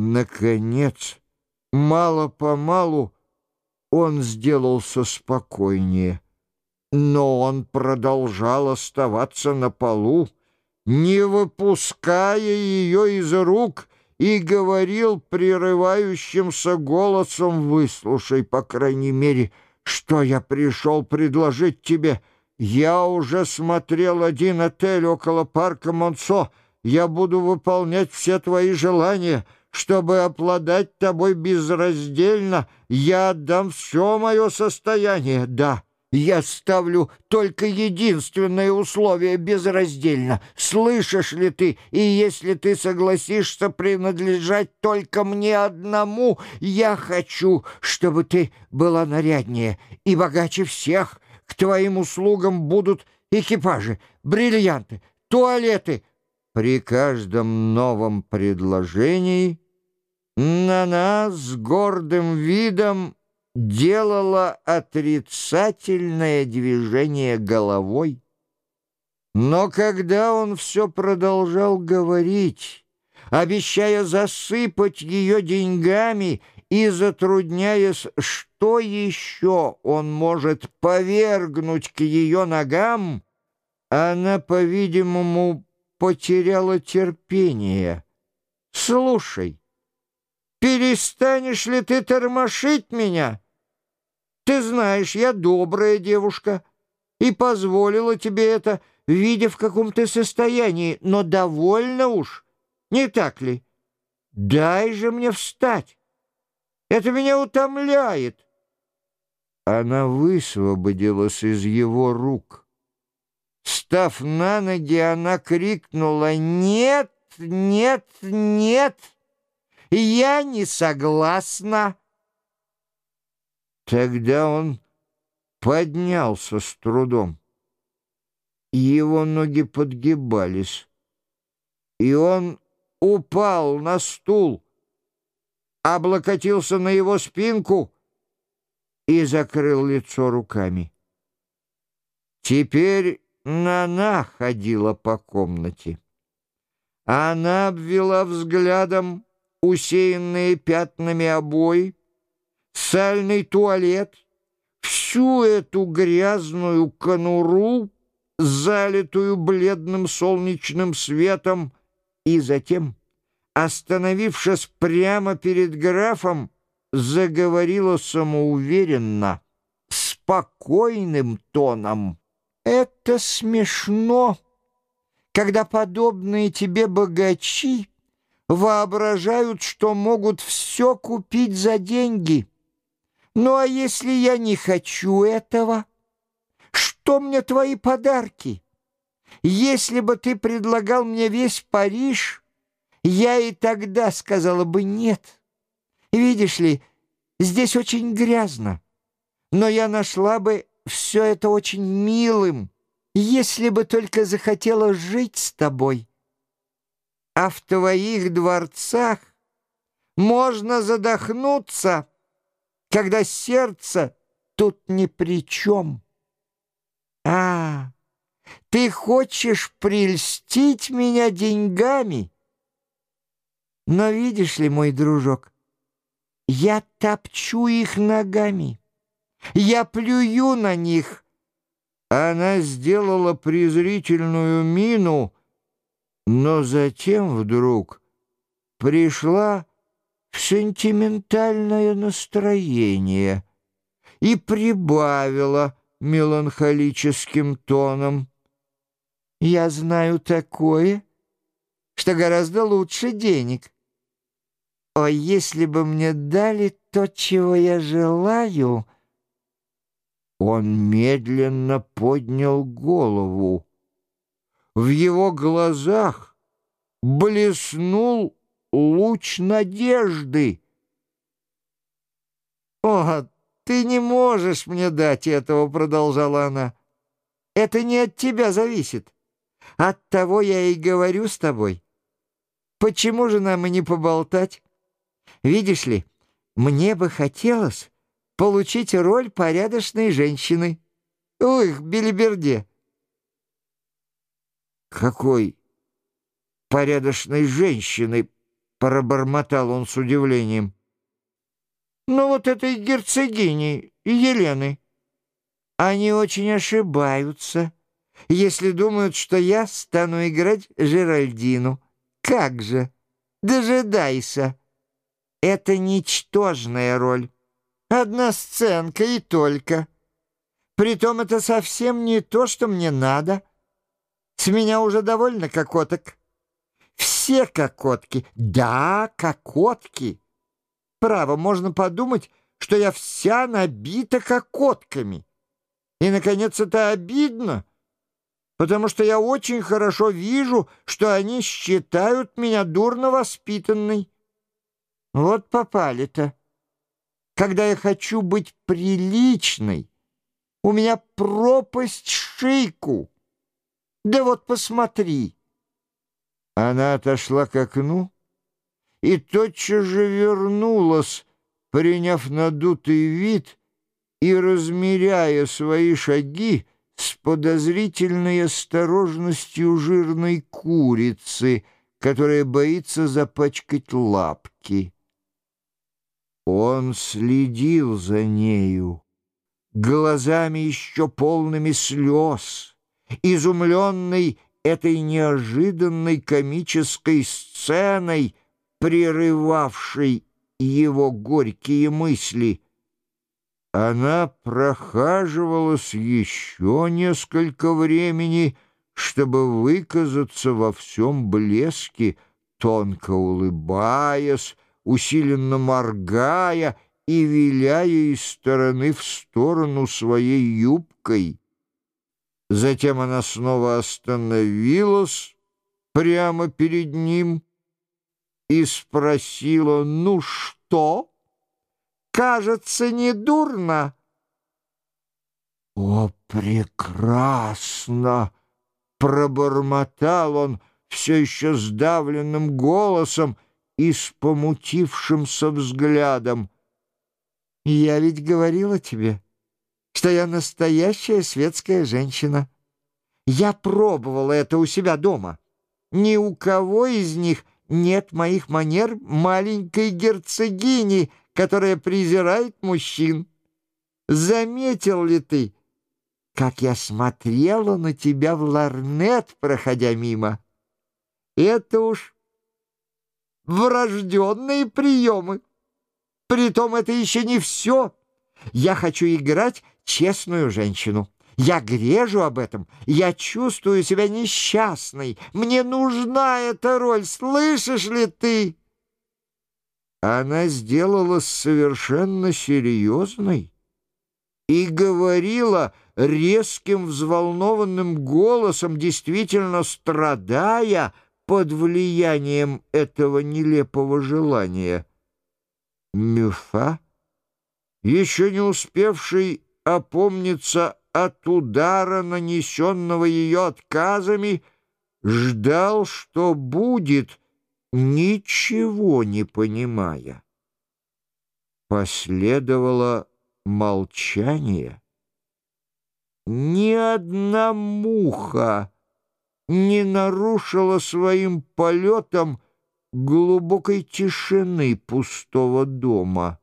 Наконец, мало-помалу он сделался спокойнее, но он продолжал оставаться на полу, не выпуская ее из рук, и говорил прерывающимся голосом, «Выслушай, по крайней мере, что я пришел предложить тебе. Я уже смотрел один отель около парка Монсо. Я буду выполнять все твои желания». Чтобы обладать тобой безраздельно, я отдам все мое состояние, да». Я ставлю только единственное условие безраздельно. Слышишь ли ты, и если ты согласишься принадлежать только мне одному, я хочу, чтобы ты была наряднее и богаче всех. К твоим услугам будут экипажи, бриллианты, туалеты. При каждом новом предложении на нас гордым видом делала отрицательное движение головой. Но когда он все продолжал говорить, обещая засыпать ее деньгами и затрудняясь, что еще он может повергнуть к ее ногам, она, по-видимому, потеряла терпение. «Слушай, перестанешь ли ты тормошить меня?» Ты знаешь, я добрая девушка и позволила тебе это, видя, в каком ты состоянии, но довольно уж, не так ли? Дай же мне встать. Это меня утомляет. Она высвободилась из его рук. Став на ноги, она крикнула «Нет, нет, нет! Я не согласна!» Тогда он поднялся с трудом. Его ноги подгибались, и он упал на стул, облокотился на его спинку и закрыл лицо руками. Теперь Нана ходила по комнате. Она обвела взглядом усеянные пятнами обои, сальный туалет, всю эту грязную конуру, залитую бледным солнечным светом, и затем, остановившись прямо перед графом, заговорила самоуверенно, спокойным тоном. «Это смешно, когда подобные тебе богачи воображают, что могут все купить за деньги». Ну а если я не хочу этого? Что мне твои подарки? Если бы ты предлагал мне весь Париж, я и тогда сказала бы нет. Видишь ли, здесь очень грязно, но я нашла бы все это очень милым, если бы только захотела жить с тобой. А в твоих дворцах можно задохнуться, когда сердце тут ни при чем. А, ты хочешь прельстить меня деньгами? Но видишь ли, мой дружок, я топчу их ногами, я плюю на них. Она сделала презрительную мину, но затем вдруг пришла в сентиментальное настроение и прибавила меланхолическим тоном. «Я знаю такое, что гораздо лучше денег. О, если бы мне дали то, чего я желаю...» Он медленно поднял голову. В его глазах блеснул луч надежды. «О, ты не можешь мне дать этого», — продолжала она. «Это не от тебя зависит. От того я и говорю с тобой. Почему же нам и не поболтать? Видишь ли, мне бы хотелось получить роль порядочной женщины. Ух, Белиберде!» «Какой порядочной женщины?» — пробормотал он с удивлением. «Ну вот этой герцогини Елены. Они очень ошибаются, если думают, что я стану играть Жеральдину. Как же? Дожидайся. Это ничтожная роль. Одна сценка и только. Притом это совсем не то, что мне надо. С меня уже довольно кокоток. Все кокотки. Да, кокотки. Право, можно подумать, что я вся набита кокотками. И, наконец, это обидно, потому что я очень хорошо вижу, что они считают меня дурно воспитанной. Вот попали-то. Когда я хочу быть приличной, у меня пропасть шейку. Да вот посмотри. Она отошла к окну и тотчас же вернулась, приняв надутый вид и размеряя свои шаги с подозрительной осторожностью жирной курицы, которая боится запачкать лапки. Он следил за нею, глазами еще полными слез, изумленный этой неожиданной комической сценой, прерывавшей его горькие мысли. Она прохаживалась еще несколько времени, чтобы выказаться во всем блеске, тонко улыбаясь, усиленно моргая и виляя из стороны в сторону своей юбкой. Затем она снова остановилась прямо перед ним и спросила, «Ну что? Кажется, не дурно?» «О, прекрасно!» — пробормотал он все еще сдавленным голосом и с помутившимся взглядом. «Я ведь говорила тебе, что я настоящая светская женщина. Я пробовала это у себя дома. Ни у кого из них нет моих манер маленькой герцогини, которая презирает мужчин. Заметил ли ты, как я смотрела на тебя в ларнет, проходя мимо? Это уж врожденные приемы. Притом это еще не все. Я хочу играть честную женщину. Я грежу об этом. Я чувствую себя несчастной. Мне нужна эта роль. Слышишь ли ты?» Она сделалась совершенно серьезной и говорила резким взволнованным голосом, действительно страдая под влиянием этого нелепого желания. Мюфа, еще не успевший опомниться от удара, нанесенного ее отказами, ждал, что будет, ничего не понимая. Последовало молчание. Ни одна муха не нарушила своим полетом глубокой тишины пустого дома.